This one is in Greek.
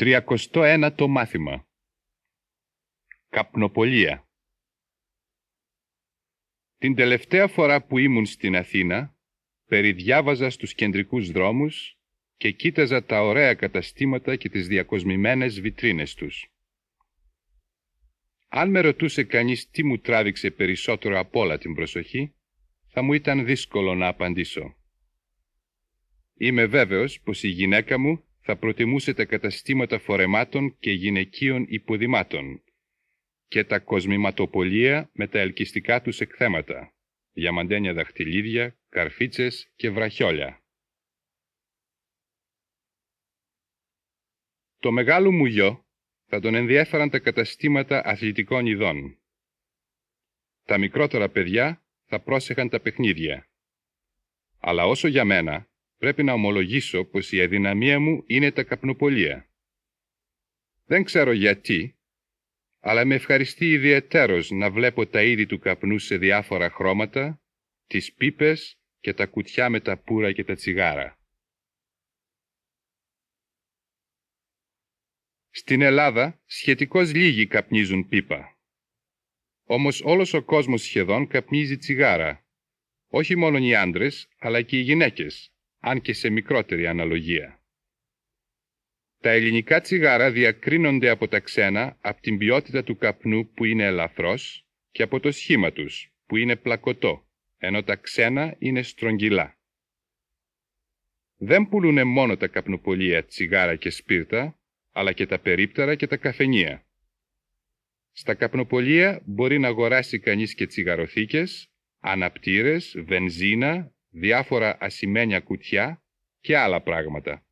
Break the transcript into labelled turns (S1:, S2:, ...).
S1: 31 το μάθημα Καπνοπολία Την τελευταία φορά που ήμουν στην Αθήνα, περιδιάβαζα στους κεντρικούς δρόμους και κοίταζα τα ωραία καταστήματα και τις διακοσμημένες βιτρίνες τους. Αν με ρωτούσε κανείς τι μου τράβηξε περισσότερο από όλα την προσοχή, θα μου ήταν δύσκολο να απαντήσω. Είμαι βέβαιος πως η γυναίκα μου θα προτιμούσε τα καταστήματα φορεμάτων και γυναικείων υποδημάτων και τα κοσμηματοπολία με τα ελκυστικά τους εκθέματα, διαμαντένια δαχτυλίδια, καρφίτσες και βραχιόλια. Το μεγάλο μου γιο θα τον ενδιέφεραν τα καταστήματα αθλητικών ειδών. Τα μικρότερα παιδιά θα πρόσεχαν τα παιχνίδια. Αλλά όσο για μένα, πρέπει να ομολογήσω πως η αδυναμία μου είναι τα καπνοπολία. Δεν ξέρω γιατί, αλλά με ευχαριστεί ιδιαιτέρως να βλέπω τα είδη του καπνού σε διάφορα χρώματα, τις πίπες και τα κουτιά με τα πουρα και τα τσιγάρα. Στην Ελλάδα σχετικώς λίγοι καπνίζουν πίπα. Όμως όλος ο κόσμος σχεδόν καπνίζει τσιγάρα. Όχι μόνο οι άντρες, αλλά και οι γυναίκες αν και σε μικρότερη αναλογία. Τα ελληνικά τσιγάρα διακρίνονται από τα ξένα από την ποιότητα του καπνού που είναι ελαφρώς και από το σχήμα τους που είναι πλακωτό, ενώ τα ξένα είναι στρογγυλά. Δεν πουλούνε μόνο τα καπνοπολία τσιγάρα και σπίρτα, αλλά και τα περίπτερα και τα καφενεία. Στα καπνοπολία μπορεί να αγοράσει κανείς και τσιγαροθήκες, αναπτήρες, βενζίνα, διάφορα ασημένια κουτιά και άλλα πράγματα.